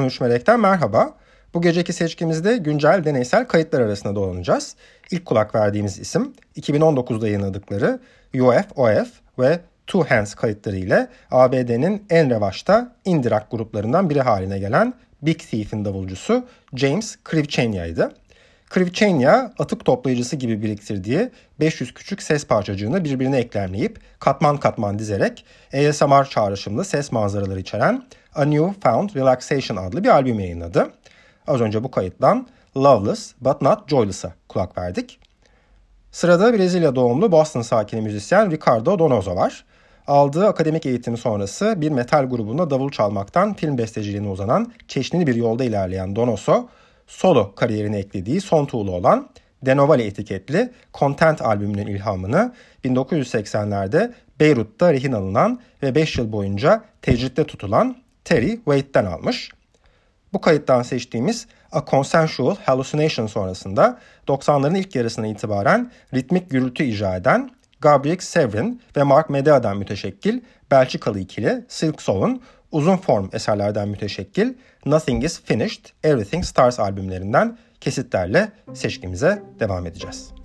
13 Melek'ten merhaba. Bu geceki seçkimizde güncel deneysel kayıtlar arasında dolanacağız. İlk kulak verdiğimiz isim 2019'da yayınladıkları UFOF ve Two Hands kayıtları ile ABD'nin en revaçta indie rock gruplarından biri haline gelen Big Thief'in davulcusu James Krivchenia'ydı. Krivchenia atık toplayıcısı gibi biriktirdiği 500 küçük ses parçacığını birbirine eklemleyip katman katman dizerek ASMR çağrışımlı ses manzaraları içeren A New Found Relaxation adlı bir albüm yayınladı. Az önce bu kayıttan Loveless But Not Joyless'a kulak verdik. Sırada Brezilya doğumlu Boston sakini müzisyen Ricardo Donoso var. Aldığı akademik eğitimi sonrası bir metal grubunda davul çalmaktan film besteciliğine uzanan çeşitli bir yolda ilerleyen Donoso, solo kariyerine eklediği son tuğlu olan Denovali etiketli Content albümünün ilhamını 1980'lerde Beyrut'ta rehin alınan ve 5 yıl boyunca tecritte tutulan Terry Waite'den almış. Bu kayıttan seçtiğimiz A Consensual Hallucination sonrasında 90'ların ilk yarısına itibaren ritmik gürültü icra eden Gabriel Severin ve Mark Medea'dan müteşekkil Belçikalı ikili Silk Soul'un uzun form eserlerden müteşekkil Nothing is Finished, Everything Stars albümlerinden kesitlerle seçkimize devam edeceğiz.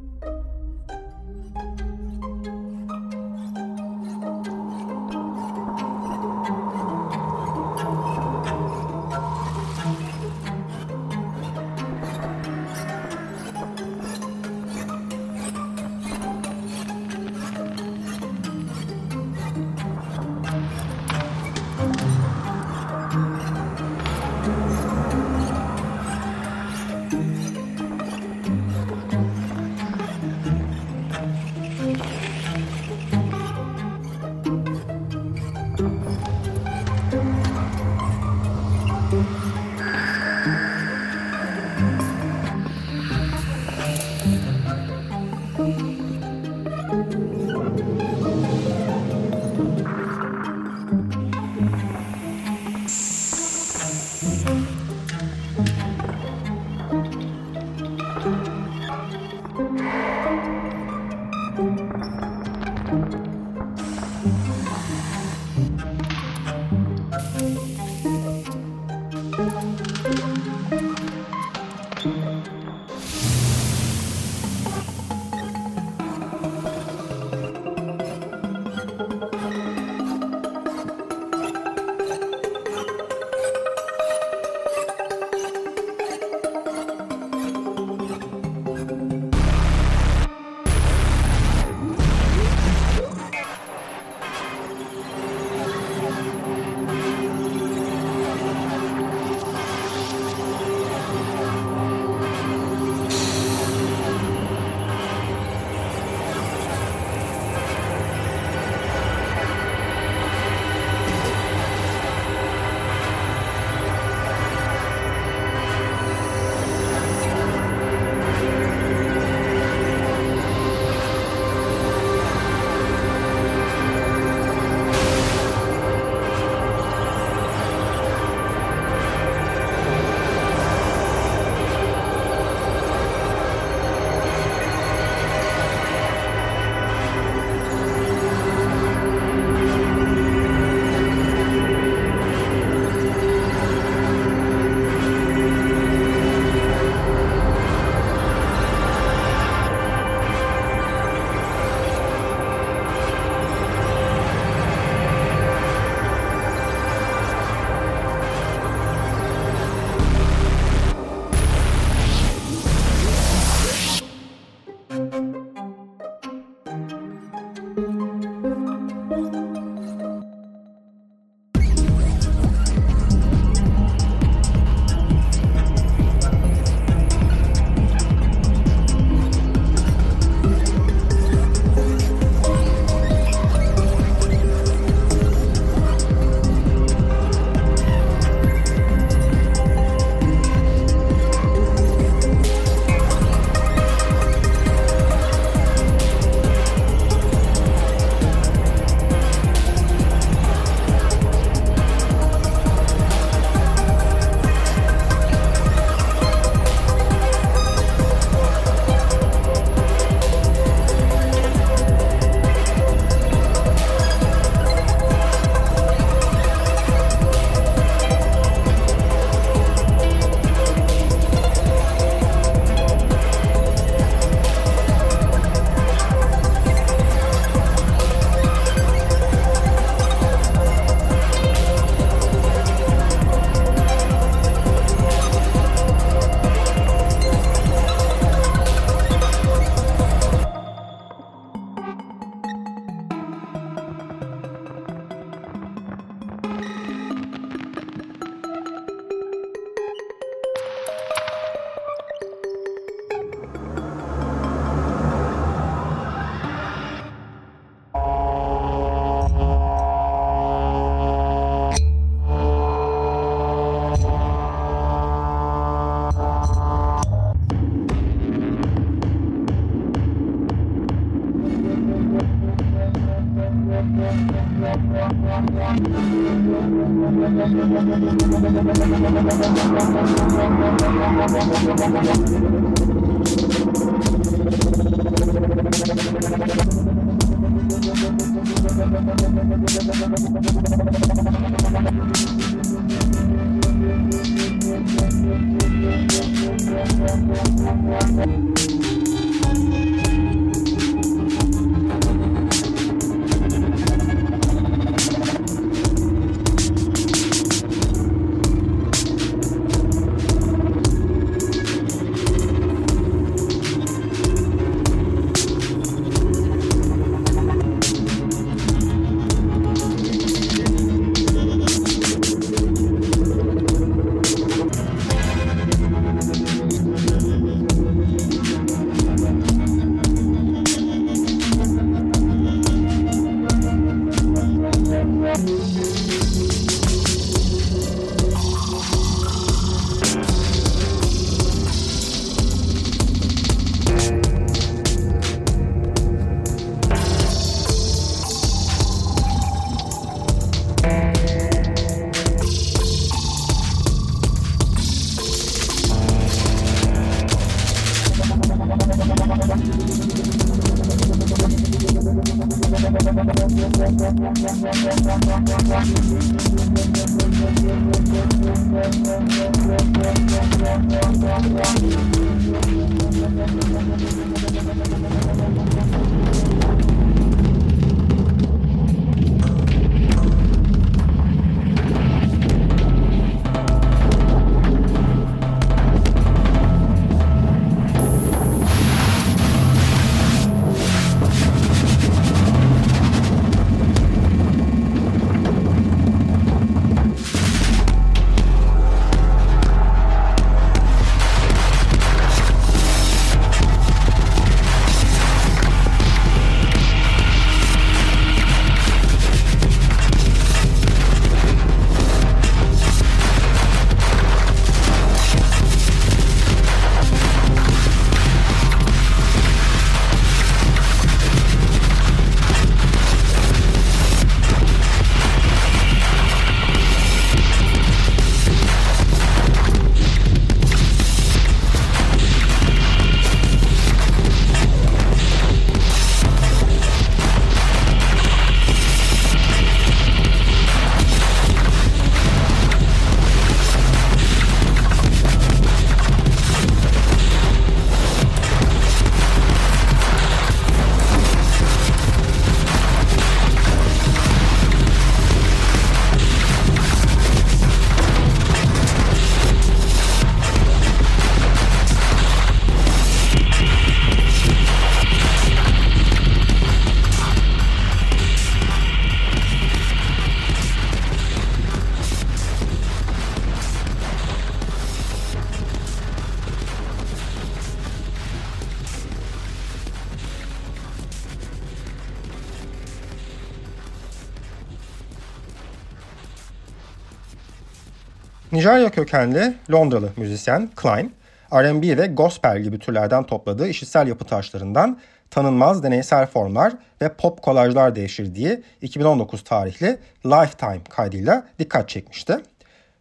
Nijerya kökenli Londralı müzisyen Klein, R&B ve gospel gibi türlerden topladığı işitsel yapı taşlarından tanınmaz deneysel formlar ve pop kolajlar devşirdiği 2019 tarihli Lifetime kaydıyla dikkat çekmişti.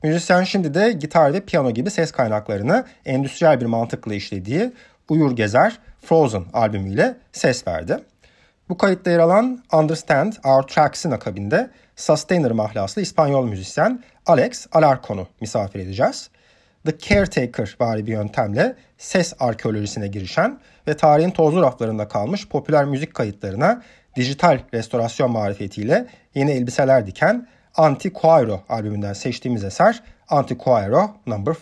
Müzisyen şimdi de gitar ve piyano gibi ses kaynaklarını endüstriyel bir mantıkla işlediği Uyur Gezer Frozen albümüyle ses verdi. Bu kayıtta yer alan Understand Our Tracks'in akabinde Sustainer mahlaslı İspanyol müzisyen Alex Alarcon'u misafir edeceğiz. The Caretaker vari bir yöntemle ses arkeolojisine girişen ve tarihin tozlu raflarında kalmış popüler müzik kayıtlarına dijital restorasyon marifetiyle yeni elbiseler diken Antiquairo albümünden seçtiğimiz eser Antiquairo No. 4.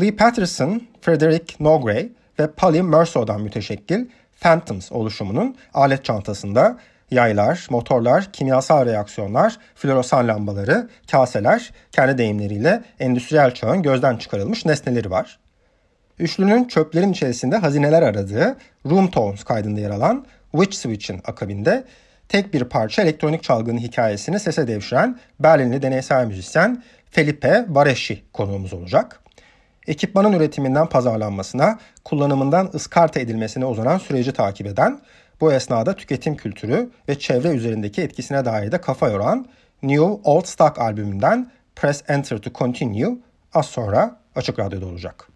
Lee Patterson, Frederick Nogray ve Polly Merceau'dan müteşekkil Phantoms oluşumunun alet çantasında yaylar, motorlar, kimyasal reaksiyonlar, floresan lambaları, kaseler, kendi deyimleriyle endüstriyel çağın gözden çıkarılmış nesneleri var. Üçlünün çöplerin içerisinde hazineler aradığı Room Tones kaydında yer alan Witch Switch'in akabinde tek bir parça elektronik çalgının hikayesini sese devşiren Berlinli deneysel müzisyen Felipe Vareschi konuğumuz olacak. Ekipmanın üretiminden pazarlanmasına, kullanımından ıskarta edilmesine uzanan süreci takip eden, bu esnada tüketim kültürü ve çevre üzerindeki etkisine dair de kafa yoran New Old Stock albümünden Press Enter to Continue az sonra Açık Radyo'da olacak.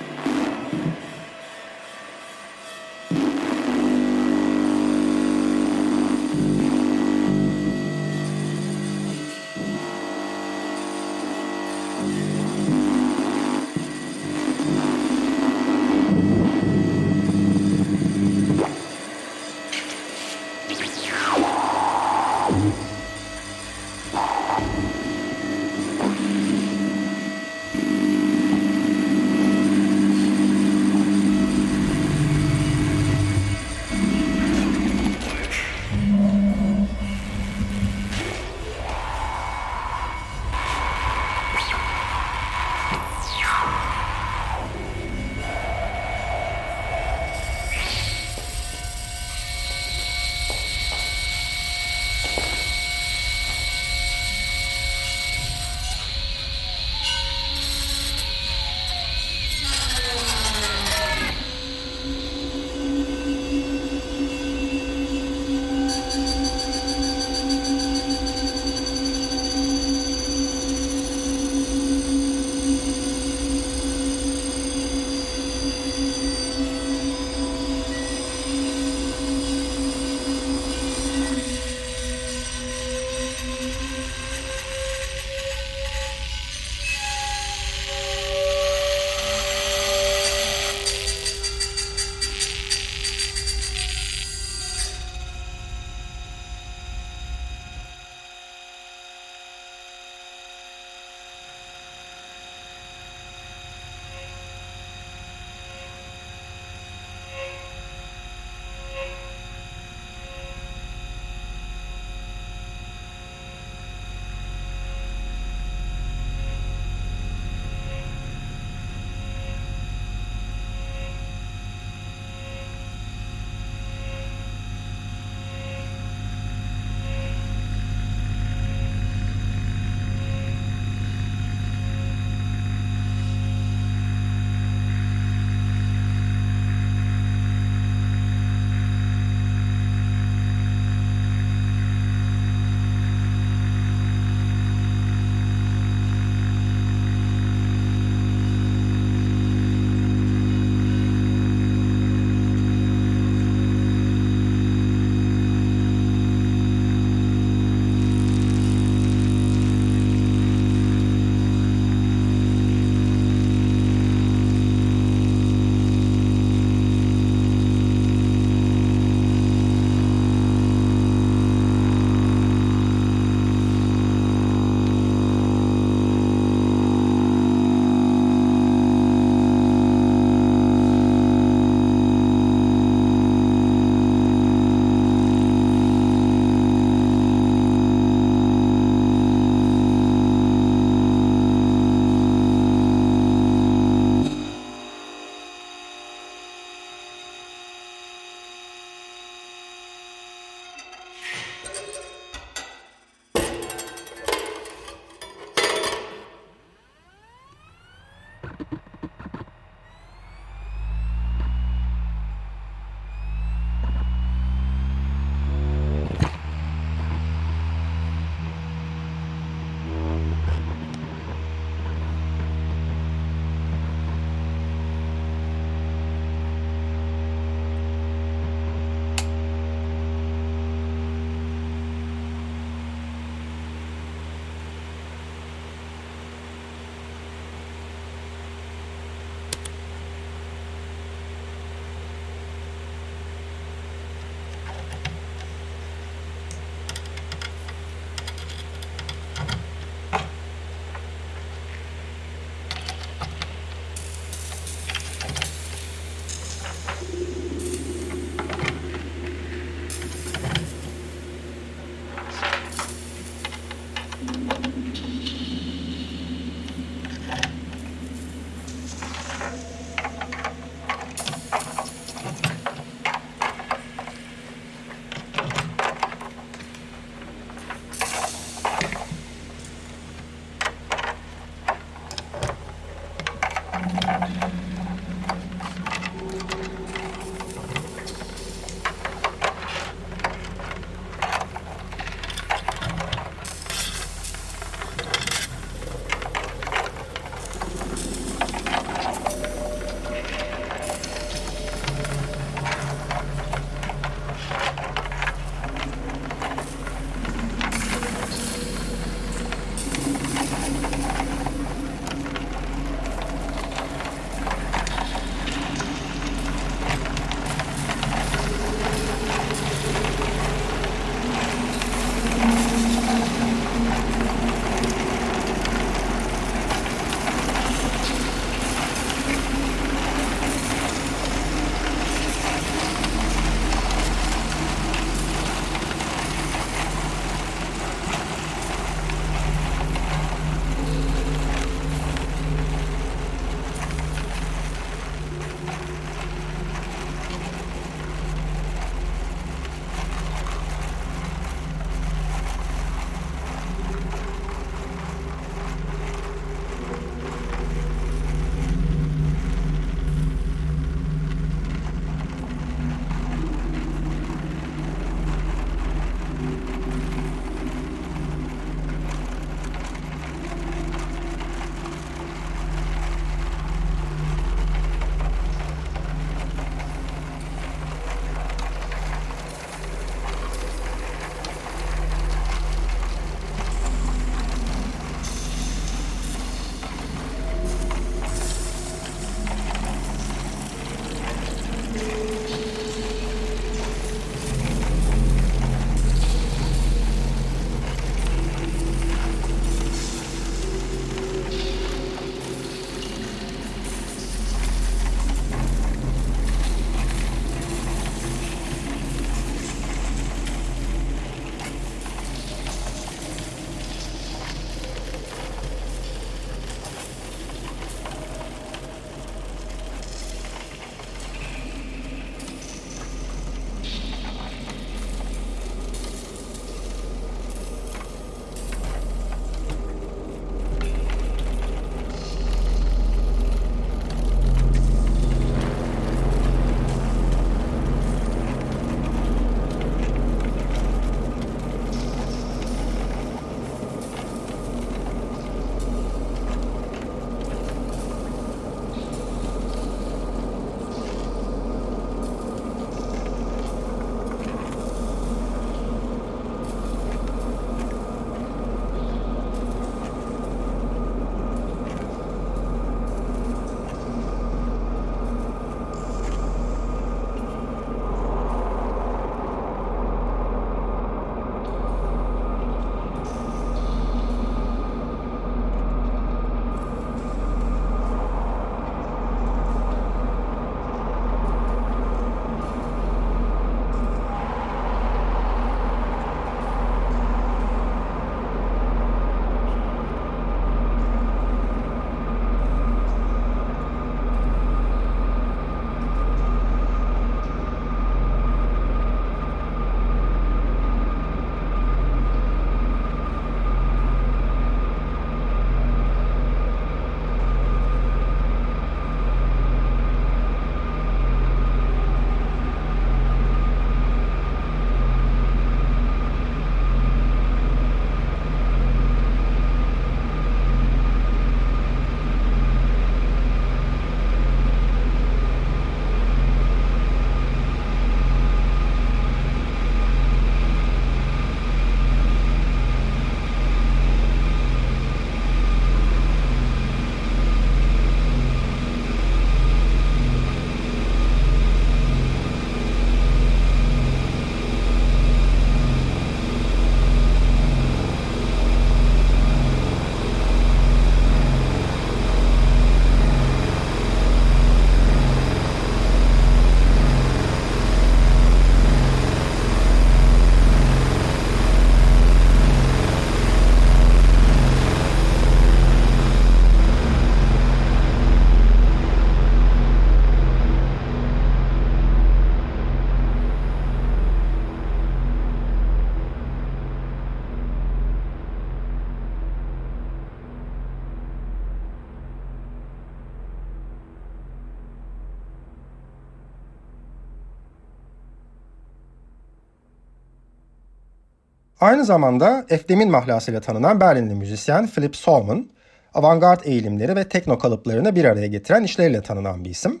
Aynı zamanda Efdemin mahlasıyla tanınan Berlinli müzisyen Philip Solman, avantgard eğilimleri ve tekno kalıplarını bir araya getiren işleriyle tanınan bir isim.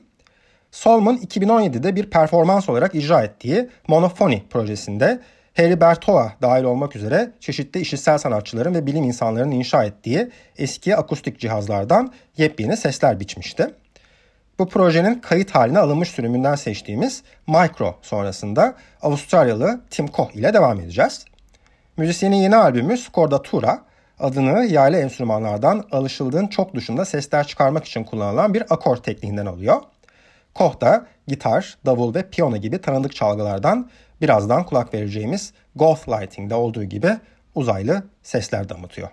Solman 2017'de bir performans olarak icra ettiği Monophony projesinde Harry Bertoa dahil olmak üzere çeşitli işitsel sanatçıların ve bilim insanlarının inşa ettiği eski akustik cihazlardan yepyeni sesler biçmişti. Bu projenin kayıt haline alınmış sürümünden seçtiğimiz Micro sonrasında Avustralyalı Tim Koch ile devam edeceğiz. Müzisyenin yeni albümü Scordatura adını yaylı enstrümanlardan alışıldığın çok dışında sesler çıkarmak için kullanılan bir akor tekniğinden alıyor. Koch da gitar, davul ve piyano gibi tanıdık çalgılardan birazdan kulak vereceğimiz Goth Lighting'de olduğu gibi uzaylı sesler damıtıyor.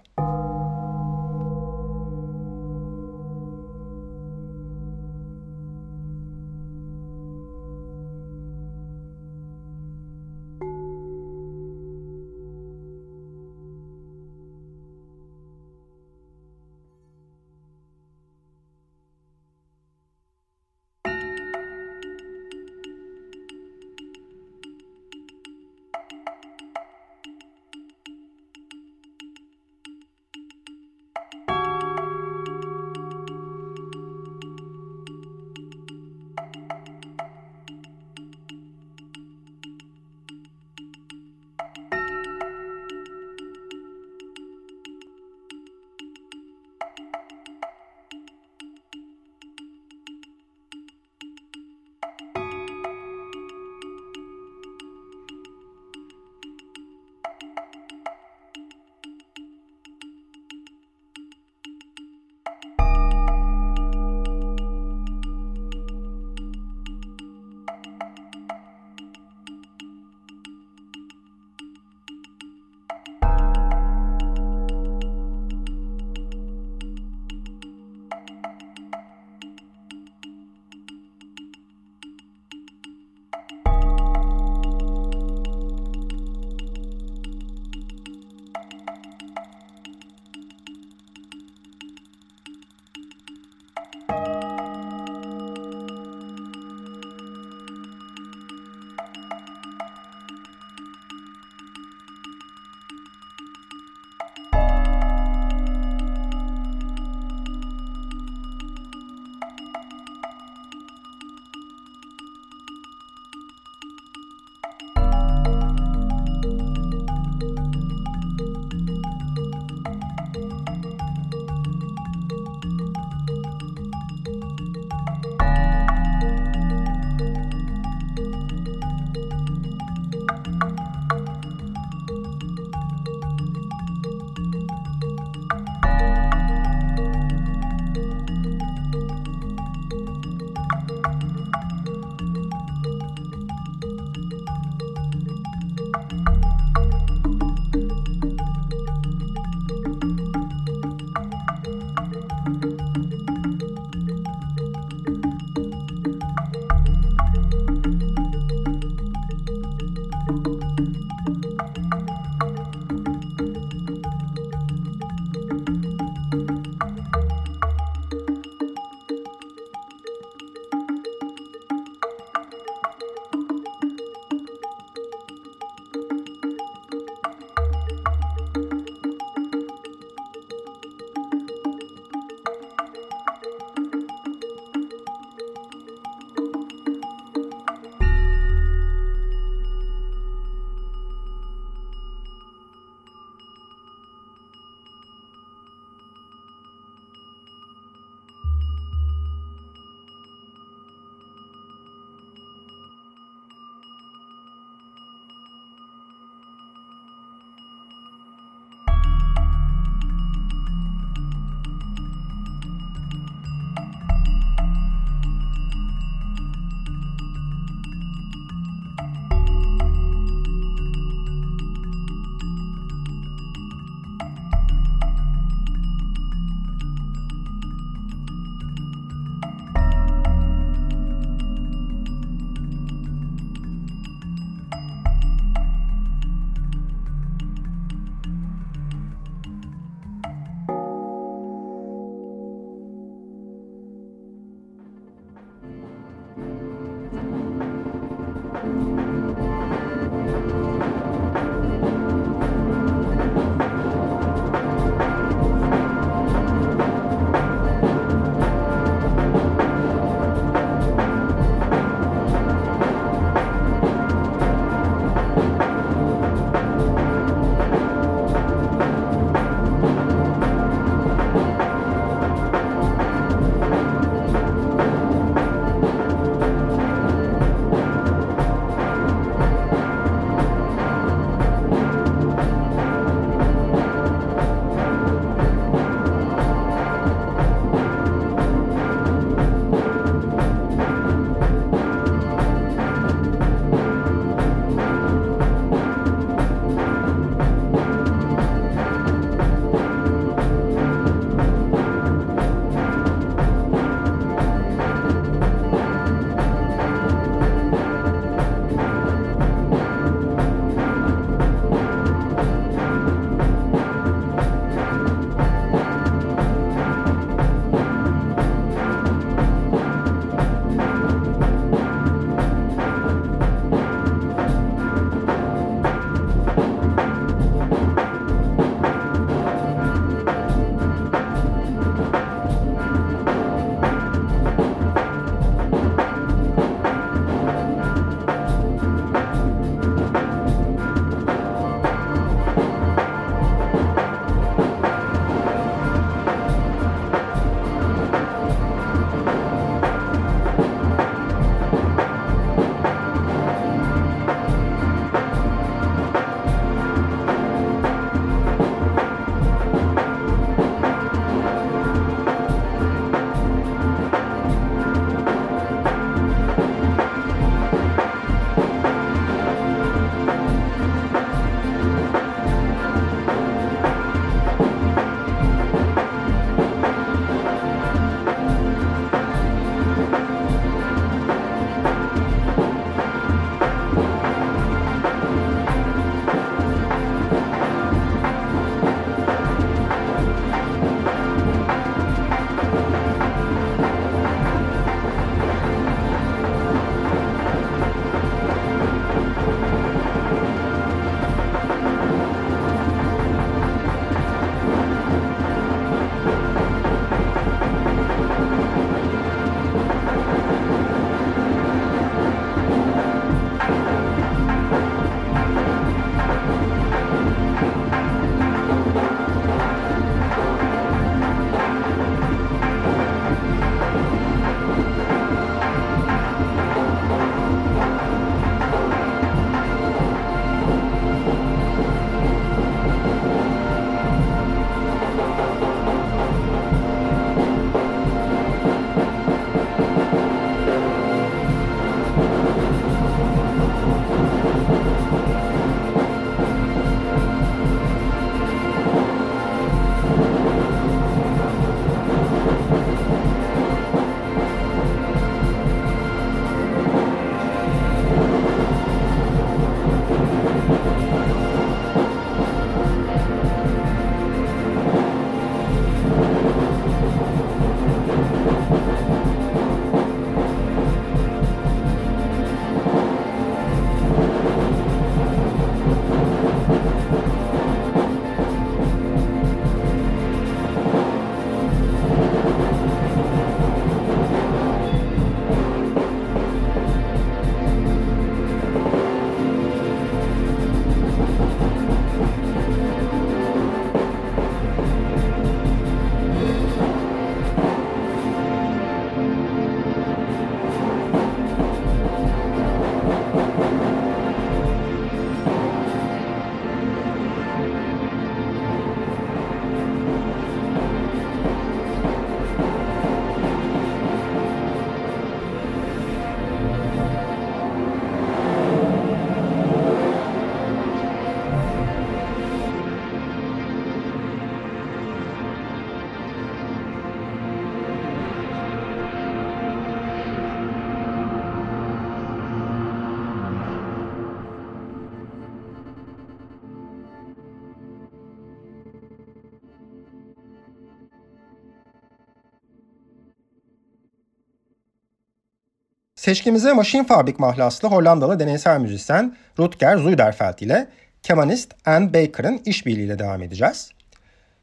Seçkimize Machine Fabrik mahlaslı Hollandalı deneysel müzisyen Rutger Zuiderfeld ile kemanist Anne Baker'ın işbirliğiyle devam edeceğiz.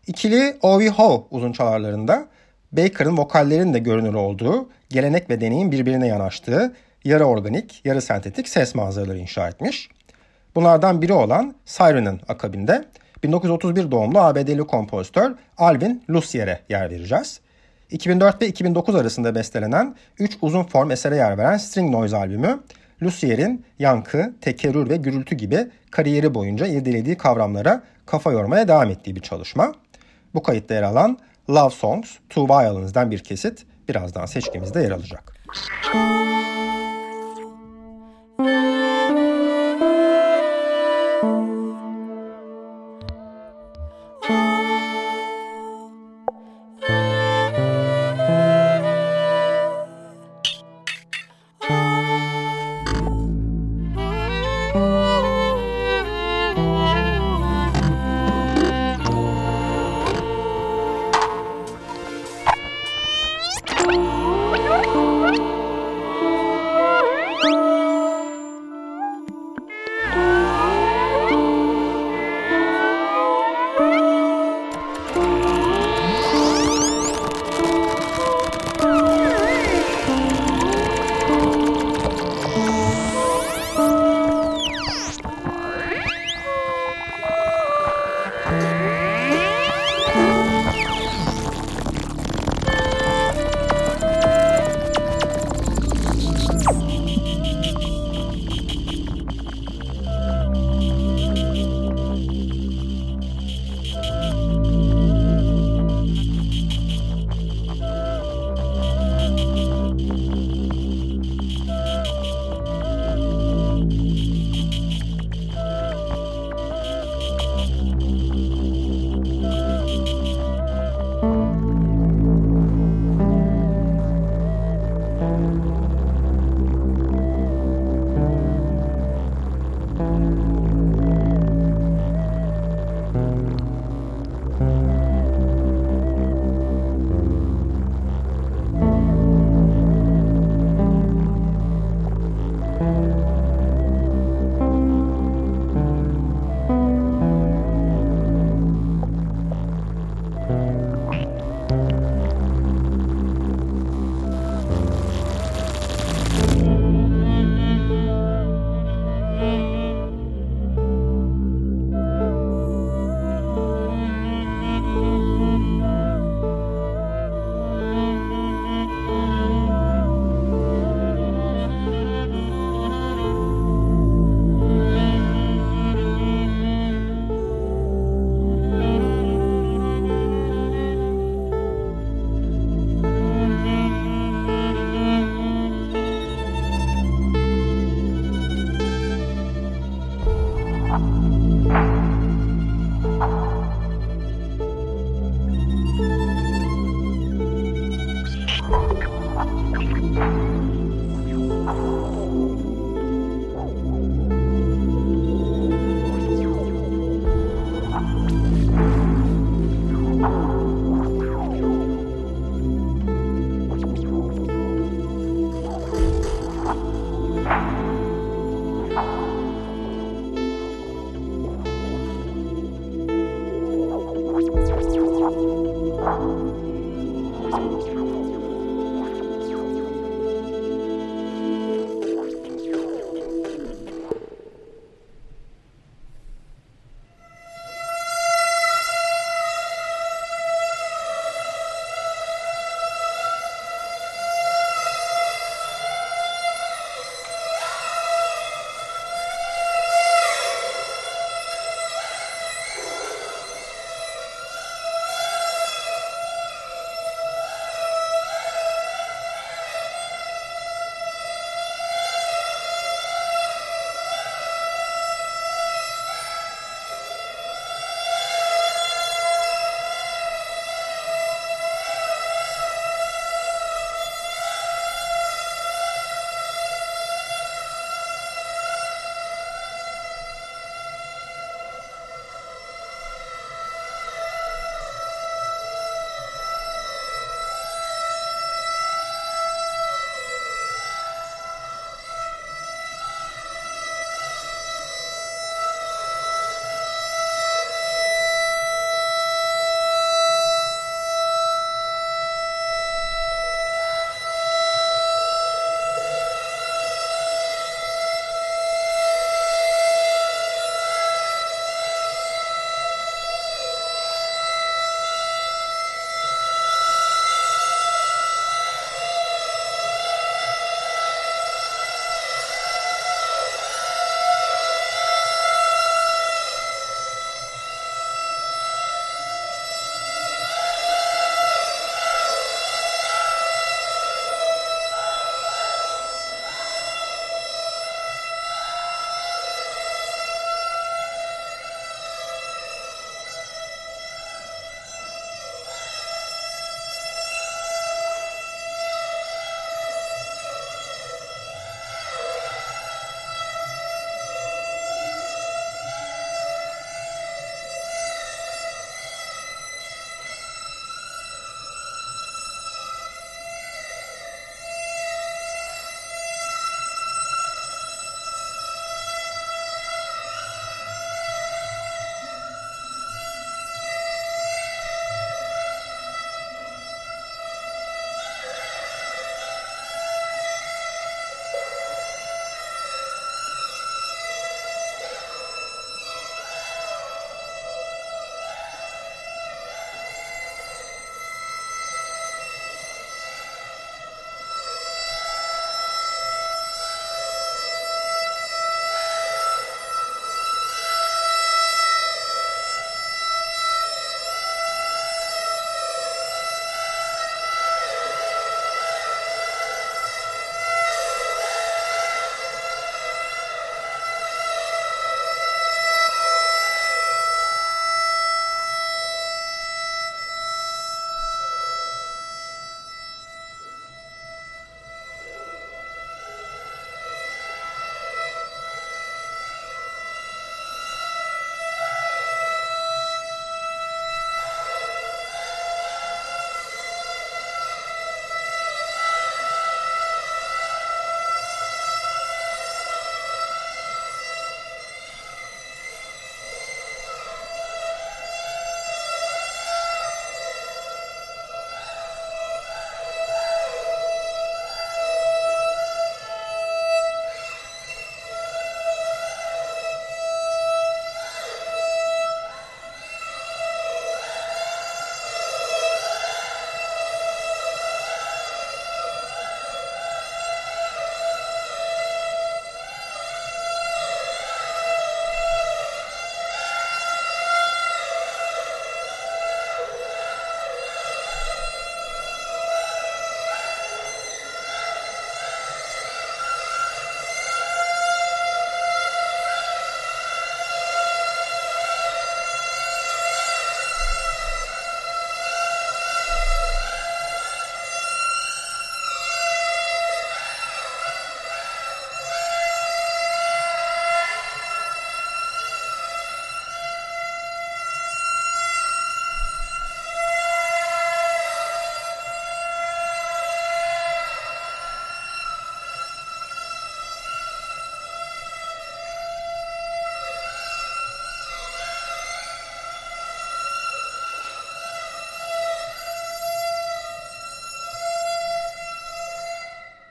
İkili O.V. Ho uzun çalarlarında Baker'ın vokallerin de görünür olduğu, gelenek ve deneyim birbirine yanaştığı, yarı organik, yarı sentetik ses manzaraları inşa etmiş. Bunlardan biri olan Siren'ın akabinde 1931 doğumlu ABD'li kompozitör Alvin Lucier'e yer vereceğiz. 2004 ve 2009 arasında bestelenen 3 uzun form esere yer veren String Noise albümü, Lucier'in yankı, tekerrür ve gürültü gibi kariyeri boyunca irdelediği kavramlara kafa yormaya devam ettiği bir çalışma. Bu kayıtta yer alan Love Songs, Two Violins'den bir kesit birazdan seçkimizde yer alacak. Müzik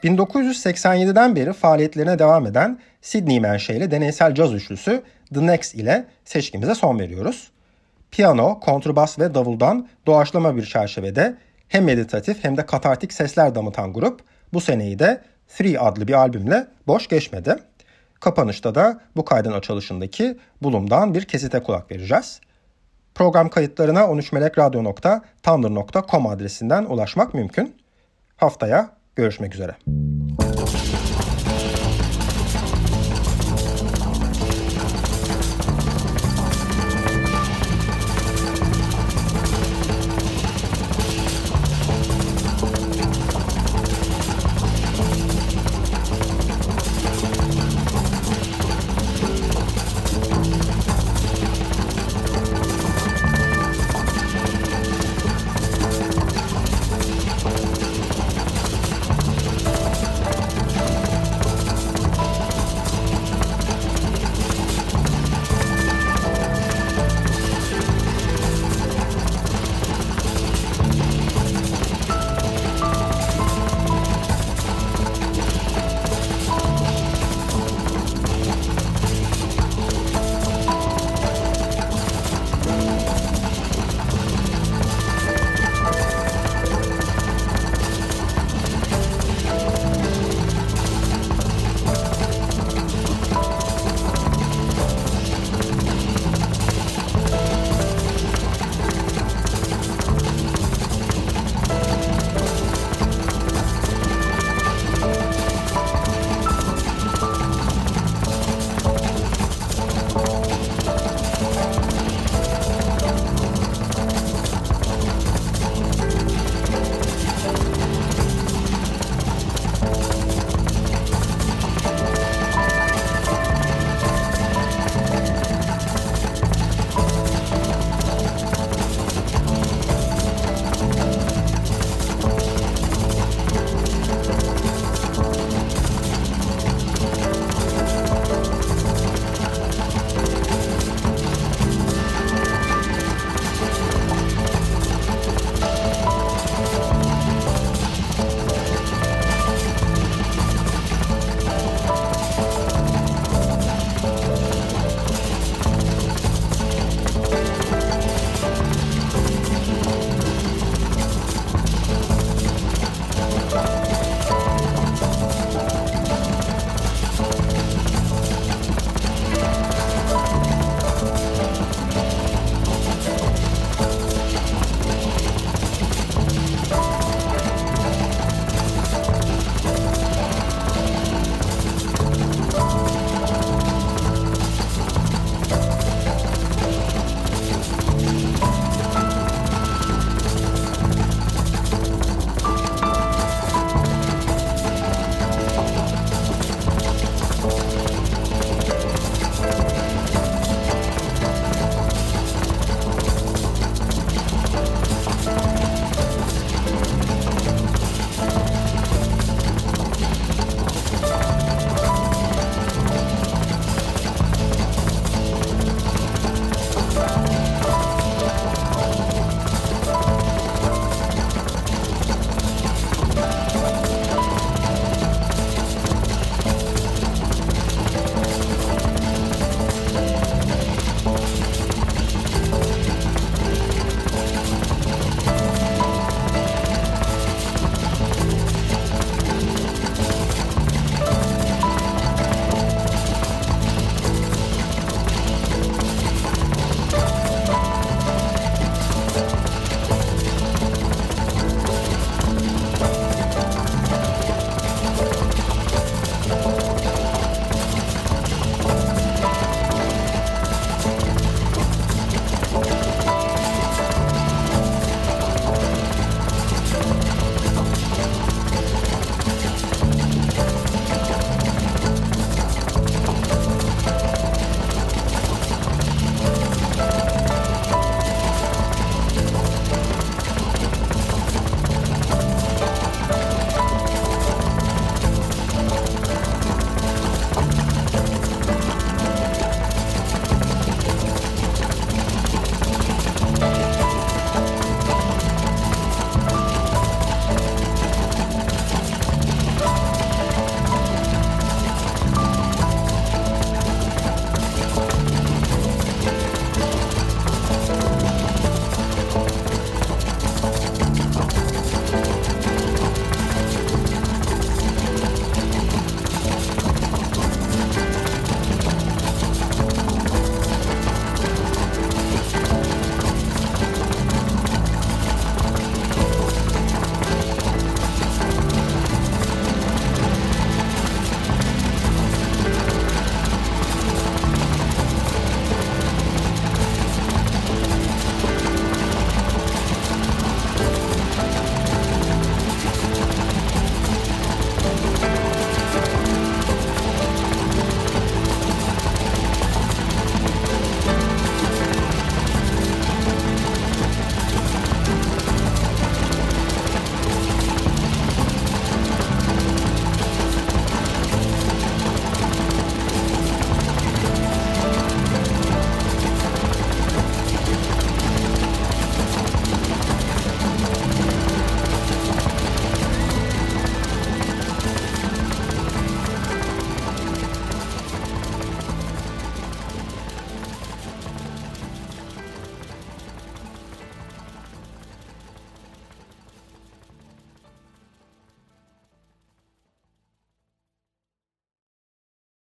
1987'den beri faaliyetlerine devam eden Sydney menşeli deneysel caz üçlüsü The Next ile seçkimize son veriyoruz. Piyano, kontrbas ve davuldan doğaçlama bir çerçevede hem meditatif hem de katartik sesler damıtan grup bu seneyi de Three adlı bir albümle boş geçmedi. Kapanışta da bu kaydın açılışındaki bulumdan bir kesite kulak vereceğiz. Program kayıtlarına 13melekradyo.tumblr.com adresinden ulaşmak mümkün. Haftaya Görüşmek üzere.